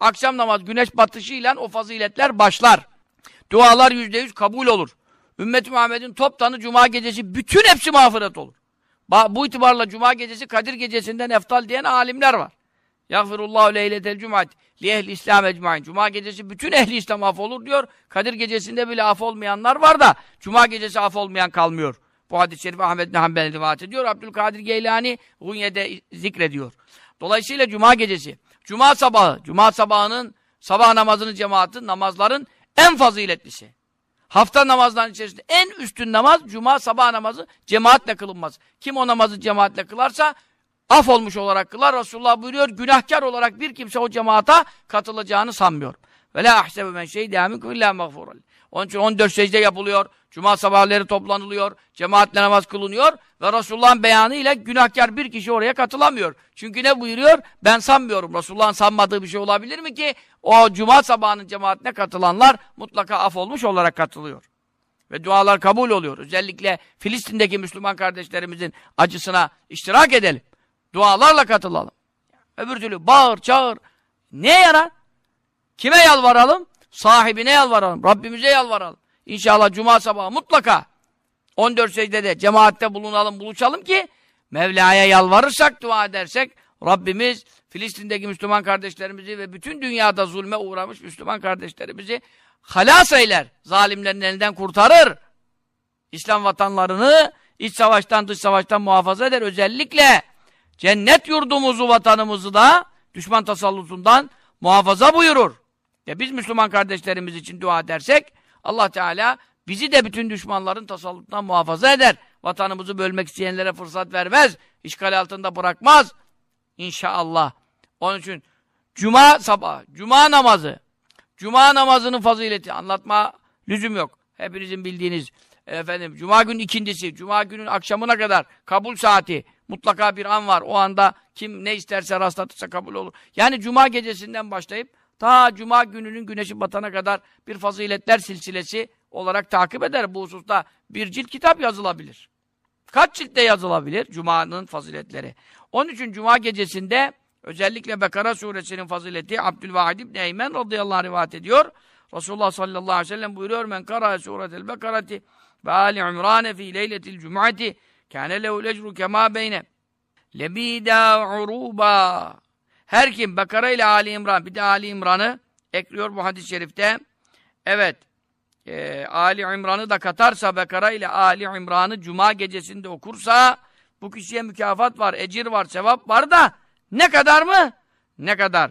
Akşam namaz güneş batışıyla o faziletler başlar. Dualar yüzde yüz kabul olur. Ümmet-i Muhammed'in toptanı Cuma gecesi bütün hepsi mağfiret olur. Bu itibarla Cuma gecesi Kadir gecesinden eftal diyen alimler var. Yagfirullahu leyletel cumat li ehli İslam ecmain. Cuma gecesi bütün ehli İslam af olur diyor. Kadir gecesinde bile af olmayanlar var da Cuma gecesi af olmayan kalmıyor. Bu hadis-i şerif Ahmet bin Hanbel rivayet ediyor. Abdülkadir Geylani Gunye'de zikrediyor. Dolayısıyla Cuma gecesi, Cuma sabahı, Cuma sabahının sabah namazının cemaati namazların en faziletlisi. Hafta namazlarının içerisinde en üstün namaz cuma sabah namazı cemaatle kılınmaz. Kim o namazı cemaatle kılarsa af olmuş olarak kılar. Resulullah buyuruyor günahkar olarak bir kimse o cemaata katılacağını sanmıyor. Ve la ahsebu men şeyde minkum illa mağfurun. Onun için 14 secde yapılıyor. Cuma sabahları toplanılıyor. Cemaatle namaz kılınıyor. Ve Resulullah'ın beyanıyla günahkar bir kişi oraya katılamıyor. Çünkü ne buyuruyor? Ben sanmıyorum. Resulullah'ın sanmadığı bir şey olabilir mi ki? O cuma sabahının cemaatine katılanlar mutlaka af olmuş olarak katılıyor. Ve dualar kabul oluyor. Özellikle Filistin'deki Müslüman kardeşlerimizin acısına iştirak edelim. Dualarla katılalım. Öbür türlü bağır, çağır. Ne yarar? Kime yalvaralım? Sahibine yalvaralım. Rabbimize yalvaralım. İnşallah cuma sabahı mutlaka 14 secdede cemaatte bulunalım, buluşalım ki Mevla'ya yalvarırsak, dua edersek Rabbimiz Filistin'deki Müslüman kardeşlerimizi ve bütün dünyada zulme uğramış Müslüman kardeşlerimizi halas eyler. Zalimlerin elinden kurtarır. İslam vatanlarını iç savaştan dış savaştan muhafaza eder. Özellikle cennet yurdumuzu, vatanımızı da düşman tasallutundan muhafaza buyurur. Ya biz Müslüman kardeşlerimiz için dua edersek Allah Teala bizi de bütün düşmanların tasallutundan muhafaza eder. Vatanımızı bölmek isteyenlere fırsat vermez. İşgal altında bırakmaz. İnşallah. Onun için Cuma sabah, Cuma namazı, Cuma namazının fazileti anlatma lüzum yok. Hepinizin bildiğiniz efendim Cuma günü ikindisi, Cuma günün akşamına kadar kabul saati mutlaka bir an var. O anda kim ne isterse rastlatırsa kabul olur. Yani Cuma gecesinden başlayıp ta Cuma gününün güneşi batana kadar bir faziletler silsilesi olarak takip eder. Bu hususta bir cilt kitap yazılabilir. Kaç ciltte yazılabilir? Cuma'nın faziletleri. Onun için Cuma gecesinde Özellikle Bekara suresinin fazileti Abdülvahid İbni Eymen radıyallahu anh rivayet ediyor. Resulullah sallallahu aleyhi ve sellem buyuruyor men kara suretel bekarati ve ali imrane fi leyletil cum'ati kâne lehu lecru kemâ beyne lebîdâ uruba her kim Bekara ile Ali İmran bir de Ali İmran'ı ekliyor bu hadis-i şerifte evet e, Ali İmran'ı da katarsa Bekara ile Ali İmran'ı Cuma gecesinde okursa bu kişiye mükafat var, ecir var, sevap var da ne kadar mı? Ne kadar?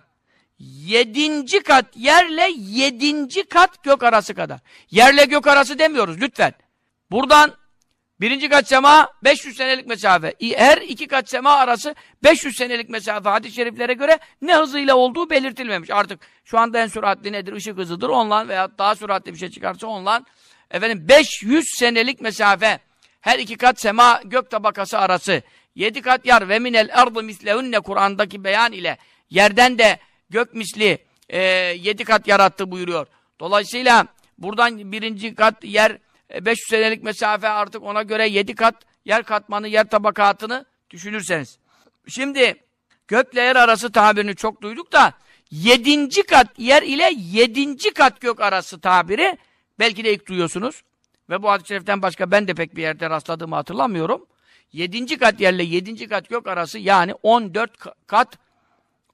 Yedinci kat yerle yedinci kat gök arası kadar. Yerle gök arası demiyoruz lütfen. Buradan birinci kat sema 500 senelik mesafe. Her iki kat sema arası 500 senelik mesafe. Hadis-i şeriflere göre ne hızıyla olduğu belirtilmemiş. Artık şu anda en süratli nedir? Işık hızıdır ondan veya daha süratli bir şey çıkarsa ondan. Efendim 500 senelik mesafe. Her iki kat sema gök tabakası arası. Yedi kat yar ve minel ardı mislehunne Kur'an'daki beyan ile yerden de gök misli e, yedi kat yarattı buyuruyor. Dolayısıyla buradan birinci kat yer 500 e, senelik mesafe artık ona göre yedi kat yer katmanı, yer tabakatını düşünürseniz. Şimdi gökle yer arası tabirini çok duyduk da yedinci kat yer ile yedinci kat gök arası tabiri belki de ilk duyuyorsunuz. Ve bu hadis-i şeriften başka ben de pek bir yerde rastladığımı hatırlamıyorum. Yedinci kat yerle yedinci kat gök arası yani 14 kat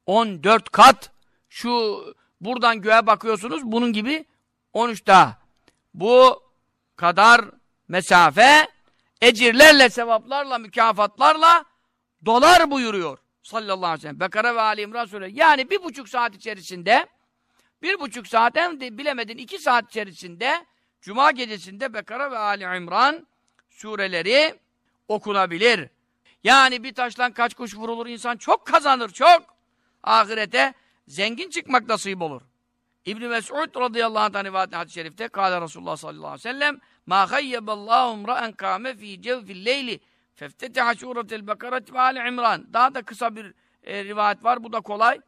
14 kat şu buradan göğe bakıyorsunuz bunun gibi 13 daha. Bu kadar mesafe ecirlerle, sevaplarla, mükafatlarla dolar buyuruyor sallallahu aleyhi ve sellem. Bekara ve Ali İmran Suresi. Yani bir buçuk saat içerisinde bir buçuk saat hem de bilemedin iki saat içerisinde Cuma gecesinde Bekara ve Ali İmran sureleri okunabilir. Yani bir taşlan kaç kuş vurulur insan çok kazanır çok. Ahirete zengin çıkmak nasip olur. İbn Mes'ud radıyallahu anh rivayet hadis-i şerifte kâle Resulullah sallallahu aleyhi ve sellem mâ hayyeballahu imra'en kâme fî cevfil leyli feftetiha şûretel bekaret ve Ali İmran. Daha da kısa bir e, rivayet var. Bu da kolay.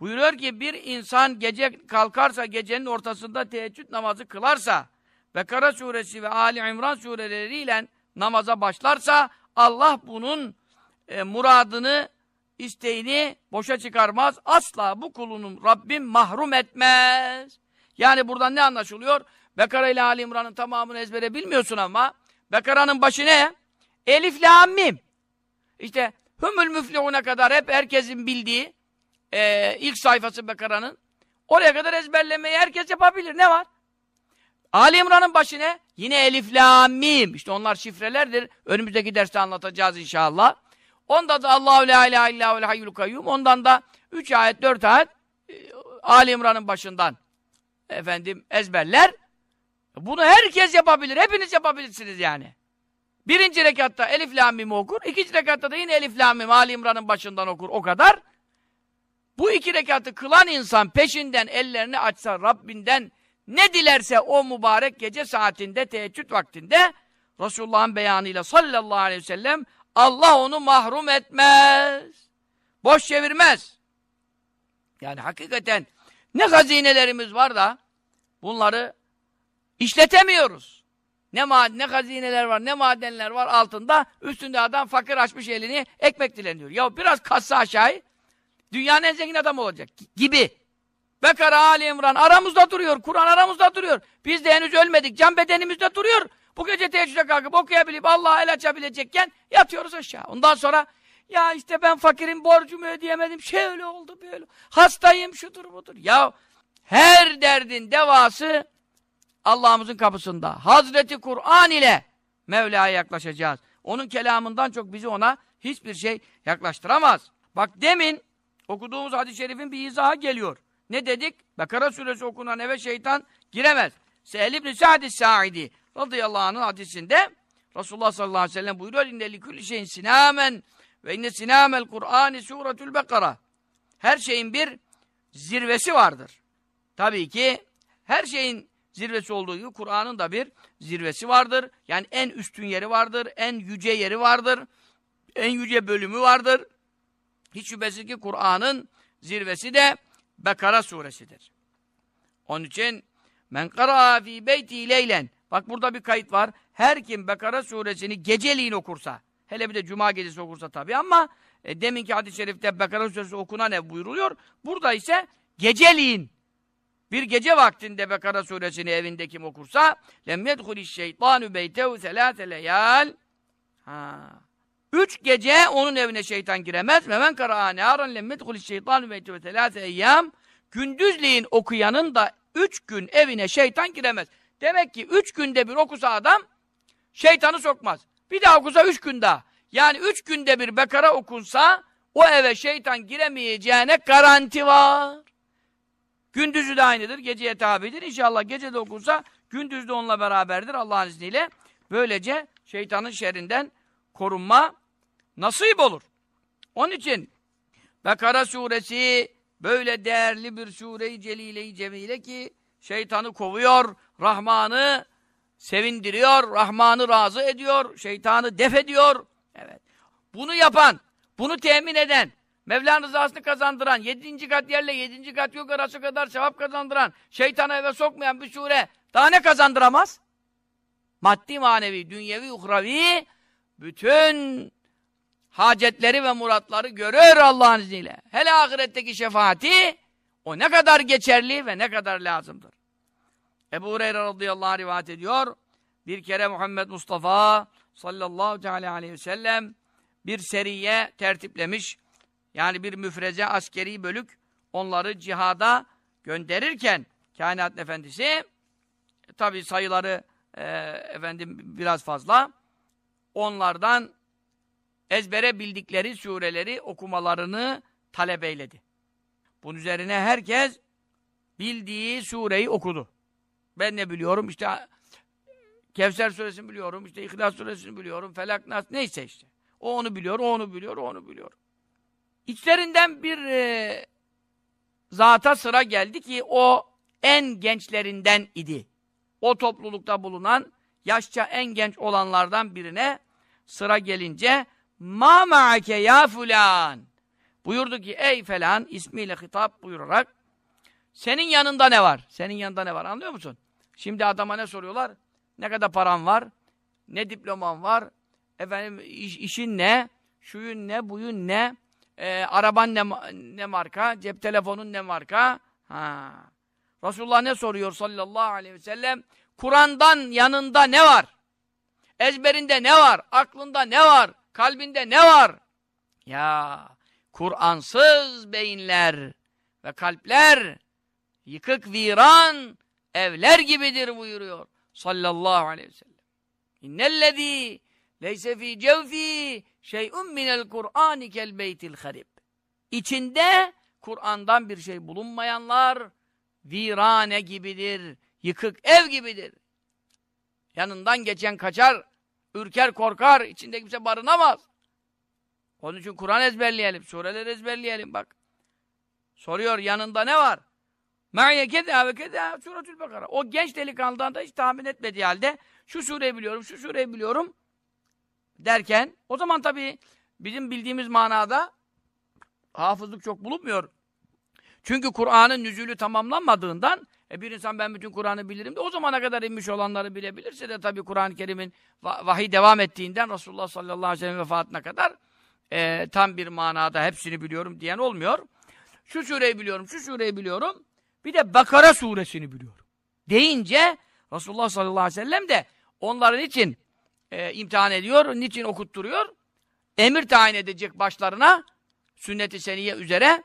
Buyuruyor ki bir insan gece kalkarsa, gecenin ortasında teheccüd namazı kılarsa, Bekara suresi ve Ali İmran sureleriyle namaza başlarsa, Allah bunun e, muradını, isteğini boşa çıkarmaz. Asla bu kulunun Rabbim mahrum etmez. Yani buradan ne anlaşılıyor? Bekara ile Ali İmran'ın tamamını ezbere bilmiyorsun ama Bekara'nın başı ne? Elif, la, mim. İşte hümül müflihune kadar hep herkesin bildiği e, ilk sayfası Bekara'nın. Oraya kadar ezberlemeyi herkes yapabilir. Ne var? Ali İmran'ın başı ne? Yine Elif, La, Mim. İşte onlar şifrelerdir. Önümüzdeki derste anlatacağız inşallah. Onda da Allahu la ilahe illa vel hayyul kayyum. Ondan da 3 ayet, 4 ayet e, Ali İmran'ın başından efendim ezberler. Bunu herkes yapabilir. Hepiniz yapabilirsiniz yani. Birinci rekatta Elif La Mim'i okur. ikinci rekatta da yine Elif La Mim Ali İmran'ın başından okur. O kadar. Bu iki rekatı kılan insan peşinden ellerini açsa Rabbinden ne dilerse o mübarek gece saatinde, teheccüd vaktinde Resulullah'ın beyanıyla sallallahu aleyhi ve sellem Allah onu mahrum etmez. Boş çevirmez. Yani hakikaten ne hazinelerimiz var da bunları işletemiyoruz. Ne, ne hazineler var, ne madenler var altında. Üstünde adam fakir açmış elini ekmek dileniyor. Ya biraz kassa aşağı Dünyanın en zengin adamı olacak gibi. Bekara, Ali İmran aramızda duruyor. Kur'an aramızda duruyor. Biz de henüz ölmedik. Can bedenimizde duruyor. Bu gece teheccüde kalkıp okuyabilip Allah'a el açabilecekken yatıyoruz aşağı. Ondan sonra ya işte ben fakirin borcumu ödeyemedim. Şöyle oldu böyle. Hastayım şudur budur. Ya her derdin devası Allah'ımızın kapısında. Hazreti Kur'an ile Mevla'ya yaklaşacağız. Onun kelamından çok bizi ona hiçbir şey yaklaştıramaz. Bak demin okuduğumuz hadis-i şerifin bir izahı geliyor. Ne dedik? Bekara suresi okunan eve şeytan giremez. Sehl ibn Sa'd Sa'idi radıyallahu anh'ın hadisinde Resulullah sallallahu aleyhi ve sellem buyuruyor inne likulli şeyin sinamen ve inne sinamel Kur'ani suretül Bekara. Her şeyin bir zirvesi vardır. Tabii ki her şeyin zirvesi olduğu gibi Kur'an'ın da bir zirvesi vardır. Yani en üstün yeri vardır, en yüce yeri vardır, en yüce bölümü vardır. Hiç şüphesiz ki Kur'an'ın zirvesi de Bekara suresidir. Onun için men kara fi beyti leylen. Bak burada bir kayıt var. Her kim Bekara suresini geceliğin okursa, hele bir de cuma gecesi okursa tabii ama e, deminki hadis-i şerifte Bekara suresi okunan ev buyuruluyor. Burada ise geceliğin bir gece vaktinde Bekara suresini evinde kim okursa lem yedhuliş şeytanu beytehu selâse leyal ha. Üç gece onun evine şeytan giremez. Ve men kara'a nâran lem yedhuliş şeytanu beytehu selâse eyyâm gündüzleyin okuyanın da üç gün evine şeytan giremez. Demek ki üç günde bir okusa adam şeytanı sokmaz. Bir daha okusa üç gün daha. Yani üç günde bir Bekara okunsa o eve şeytan giremeyeceğine garanti var. Gündüzü de aynıdır, geceye tabidir. İnşallah gece de okunsa gündüz de onunla beraberdir Allah'ın izniyle. Böylece şeytanın şerrinden korunma nasip olur. Onun için Bekara suresi böyle değerli bir sure-i celile-i cemile ki şeytanı kovuyor, Rahman'ı sevindiriyor, Rahman'ı razı ediyor, şeytanı def ediyor. Evet. Bunu yapan, bunu temin eden, Mevla'nın rızasını kazandıran, yedinci kat yerle yedinci kat yok arası kadar sevap kazandıran, şeytana eve sokmayan bir sure daha ne kazandıramaz? Maddi, manevi, dünyevi, uhravi bütün hacetleri ve muratları görür Allah'ın izniyle. Hele ahiretteki şefaati o ne kadar geçerli ve ne kadar lazımdır. Ebu Hureyre radıyallahu anh rivayet ediyor. Bir kere Muhammed Mustafa sallallahu teala aleyhi ve sellem bir seriye tertiplemiş. Yani bir müfreze askeri bölük onları cihada gönderirken kainat efendisi e, tabi sayıları e, efendim biraz fazla onlardan ezbere bildikleri sureleri okumalarını talep eyledi. Bunun üzerine herkes bildiği sureyi okudu. Ben ne biliyorum işte Kevser suresini biliyorum, işte İhlas suresini biliyorum, Felak Nas neyse işte. O onu biliyor, o onu biliyor, o onu biliyor. İçlerinden bir e, zata sıra geldi ki o en gençlerinden idi. O toplulukta bulunan yaşça en genç olanlardan birine sıra gelince ma ma'ake ya fulan buyurdu ki ey falan ismiyle hitap buyurarak senin yanında ne var? Senin yanında ne var? Anlıyor musun? Şimdi adama ne soruyorlar? Ne kadar paran var? Ne diploman var? Efendim iş, işin ne? Şuyun ne? Buyun ne? Ee, araban ne, ne marka? Cep telefonun ne marka? Ha. Resulullah ne soruyor sallallahu aleyhi ve sellem? Kur'an'dan yanında ne var? Ezberinde ne var? Aklında ne var? Kalbinde ne var? Ya Kur'ansız beyinler ve kalpler yıkık viran evler gibidir buyuruyor sallallahu aleyhi ve sellem. İnnellezî leyse fî cevfî şey'un minel Kur'âni kel beytil harib. İçinde Kur'an'dan bir şey bulunmayanlar virane gibidir, yıkık ev gibidir. Yanından geçen kaçar, ürker korkar, içinde kimse barınamaz. Onun için Kur'an ezberleyelim, sureler ezberleyelim bak. Soruyor yanında ne var? Me'ye keda ve keda suretül Bekara. O genç delikanlıdan da hiç tahmin etmediği halde şu sureyi biliyorum, şu sureyi biliyorum derken o zaman tabii bizim bildiğimiz manada hafızlık çok bulunmuyor. Çünkü Kur'an'ın nüzülü tamamlanmadığından e bir insan ben bütün Kur'an'ı bilirim de o zamana kadar inmiş olanları bilebilirse de tabii Kur'an-ı Kerim'in vahiy devam ettiğinden Resulullah sallallahu aleyhi ve sellem vefatına kadar e, tam bir manada hepsini biliyorum diyen olmuyor. Şu sureyi biliyorum, şu sureyi biliyorum. Bir de Bakara suresini biliyorum. Deyince Resulullah sallallahu aleyhi ve sellem de onların için e, imtihan ediyor, niçin okutturuyor? Emir tayin edecek başlarına sünnet-i seniye üzere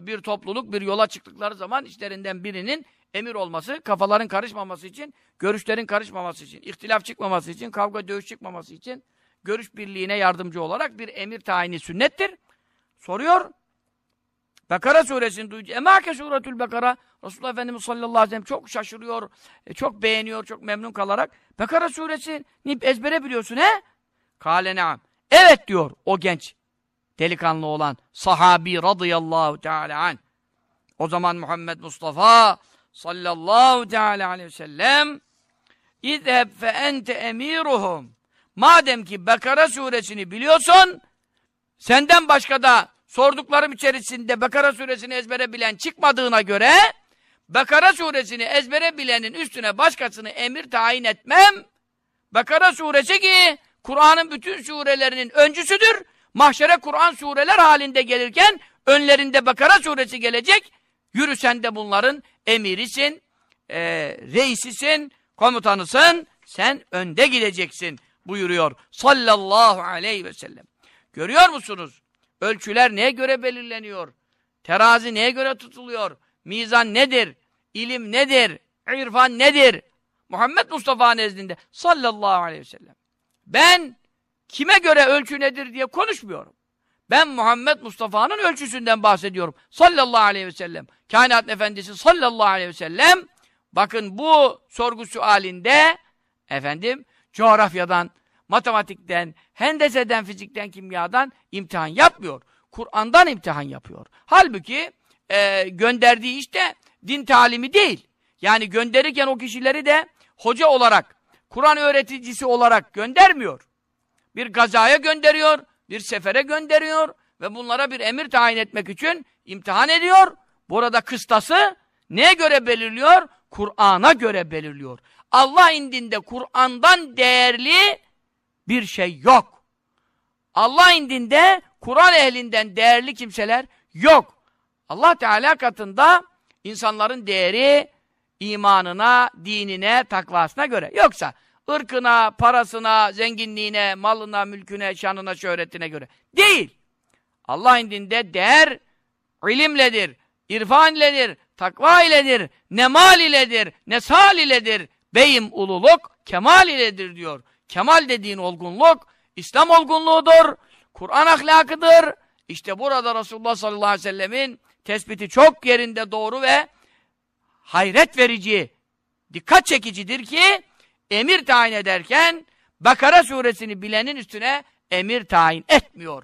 bir topluluk bir yola çıktıkları zaman işlerinden birinin emir olması, kafaların karışmaması için, görüşlerin karışmaması için, ihtilaf çıkmaması için, kavga dövüş çıkmaması için görüş birliğine yardımcı olarak bir emir tayini sünnettir. Soruyor. Bekara suresini duyunca Emâke suretül Bekara Resulullah Efendimiz sallallahu aleyhi ve sellem çok şaşırıyor, e, çok beğeniyor, çok memnun kalarak Bekara suresini ezbere biliyorsun he? Kâle ne'am. Evet diyor o genç delikanlı olan sahabi radıyallahu teala an. O zaman Muhammed Mustafa sallallahu teala aleyhi ve sellem İzheb fe ente emiruhum. Madem ki Bekara suresini biliyorsun, senden başka da sorduklarım içerisinde Bekara suresini ezbere bilen çıkmadığına göre Bekara suresini ezbere bilenin üstüne başkasını emir tayin etmem. Bekara suresi ki Kur'an'ın bütün surelerinin öncüsüdür. Mahşere Kur'an sureler halinde gelirken önlerinde Bakara suresi gelecek. Yürü de bunların emirisin, e, reisisin, komutanısın. Sen önde gideceksin buyuruyor sallallahu aleyhi ve sellem. Görüyor musunuz? Ölçüler neye göre belirleniyor? Terazi neye göre tutuluyor? Mizan nedir? İlim nedir? İrfan nedir? Muhammed Mustafa nezdinde sallallahu aleyhi ve sellem. Ben kime göre ölçü nedir diye konuşmuyorum. Ben Muhammed Mustafa'nın ölçüsünden bahsediyorum. Sallallahu aleyhi ve sellem. Kainat Efendisi sallallahu aleyhi ve sellem bakın bu sorgu sualinde efendim coğrafyadan, matematikten, hendeseden, fizikten, kimyadan imtihan yapmıyor. Kur'an'dan imtihan yapıyor. Halbuki e, gönderdiği işte din talimi değil. Yani gönderirken o kişileri de hoca olarak, Kur'an öğreticisi olarak göndermiyor. Bir gazaya gönderiyor, bir sefere gönderiyor ve bunlara bir emir tayin etmek için imtihan ediyor. Burada kıstası neye göre belirliyor? Kur'an'a göre belirliyor. Allah indinde Kur'an'dan değerli bir şey yok. Allah indinde Kur'an ehlinden değerli kimseler yok. Allah Teala katında insanların değeri imanına, dinine, takvasına göre. Yoksa ırkına, parasına, zenginliğine, malına, mülküne, şanına, şöhretine göre. Değil. Allah indinde değer ilimledir, irfan iledir, takva iledir, ne mal iledir, ne sal iledir, beyim ululuk, kemal iledir diyor. Kemal dediğin olgunluk, İslam olgunluğudur, Kur'an ahlakıdır. İşte burada Resulullah sallallahu aleyhi ve sellemin tespiti çok yerinde doğru ve hayret verici, dikkat çekicidir ki emir tayin ederken Bakara suresini bilenin üstüne emir tayin etmiyor.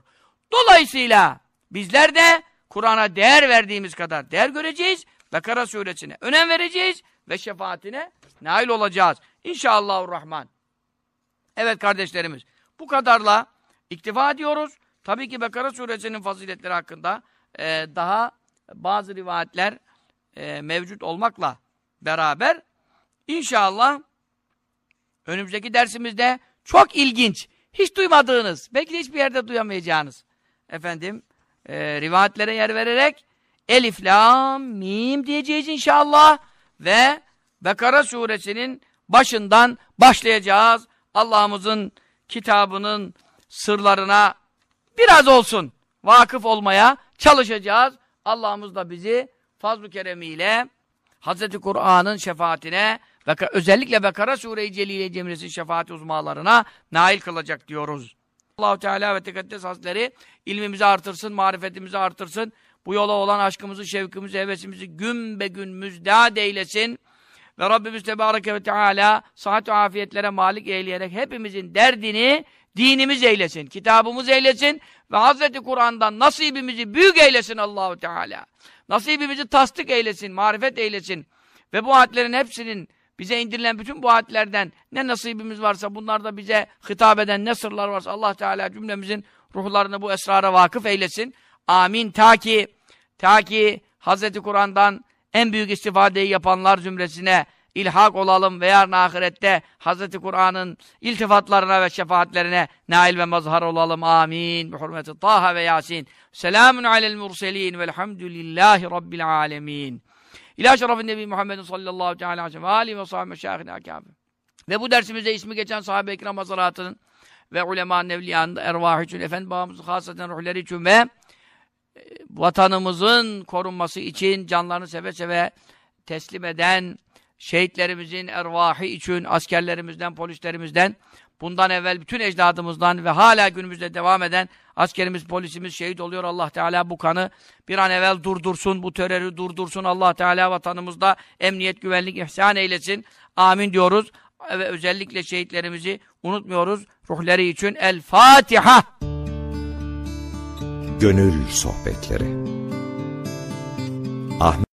Dolayısıyla bizler de Kur'an'a değer verdiğimiz kadar değer göreceğiz. Bakara suresine önem vereceğiz ve şefaatine nail olacağız. İnşallahurrahman. Evet kardeşlerimiz, bu kadarla iktifa ediyoruz. Tabii ki Bakara suresinin faziletleri hakkında e, daha bazı rivayetler e, mevcut olmakla beraber inşallah önümüzdeki dersimizde çok ilginç, hiç duymadığınız, belki de hiçbir yerde duyamayacağınız efendim e, rivayetlere yer vererek Elif, Lam, Mim diyeceğiz inşallah ve Bekara suresinin başından başlayacağız. Allah'ımızın kitabının sırlarına biraz olsun vakıf olmaya çalışacağız. Allah'ımız da bizi fazl-ı keremiyle Hz. Kur'an'ın şefaatine ve özellikle Bekara Sure-i Celile Cemresi şefaati uzmalarına nail kılacak diyoruz. Allahu Teala ve Tekaddes Hazretleri ilmimizi artırsın, marifetimizi artırsın. Bu yola olan aşkımızı, şevkimizi, hevesimizi gün be gün müjdat eylesin. Ve Rabbimiz Tebareke ve Teala sıhhat ve afiyetlere malik eyleyerek hepimizin derdini dinimiz eylesin, kitabımız eylesin ve Hazreti Kur'an'dan nasibimizi büyük eylesin Allahu Teala. Nasibimizi tasdik eylesin, marifet eylesin. Ve bu ayetlerin hepsinin bize indirilen bütün bu ayetlerden ne nasibimiz varsa bunlarda bize hitap eden ne sırlar varsa Allah Teala cümlemizin ruhlarını bu esrara vakıf eylesin. Amin. Ta ki ta ki Hazreti Kur'an'dan en büyük istifadeyi yapanlar zümresine ilhak olalım ve yarın ahirette Hazreti Kur'an'ın iltifatlarına ve şefaatlerine nail ve mazhar olalım. Amin. Bi hurmeti Taha ve Yasin. Selamun alel murselin velhamdülillahi rabbil alemin. İlâ şerefin Nebi Muhammedin sallallahu aleyhi ve sellem ve sahibi meşâhine kâfir. Ve bu dersimizde ismi geçen sahabe-i kiram ve ulema-ı nevliyanın ervahı için, efendi babamızın hasaten ruhları için ve vatanımızın korunması için canlarını seve seve teslim eden şehitlerimizin ervahı için, askerlerimizden, polislerimizden, bundan evvel bütün ecdadımızdan ve hala günümüzde devam eden askerimiz, polisimiz şehit oluyor. Allah Teala bu kanı bir an evvel durdursun, bu terörü durdursun. Allah Teala vatanımızda emniyet, güvenlik ihsan eylesin. Amin diyoruz. Ve özellikle şehitlerimizi unutmuyoruz. Ruhları için El Fatiha. Gönül Sohbetleri. Ahmet